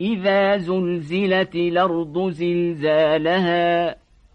إذا زلزلت الأرض زلزالها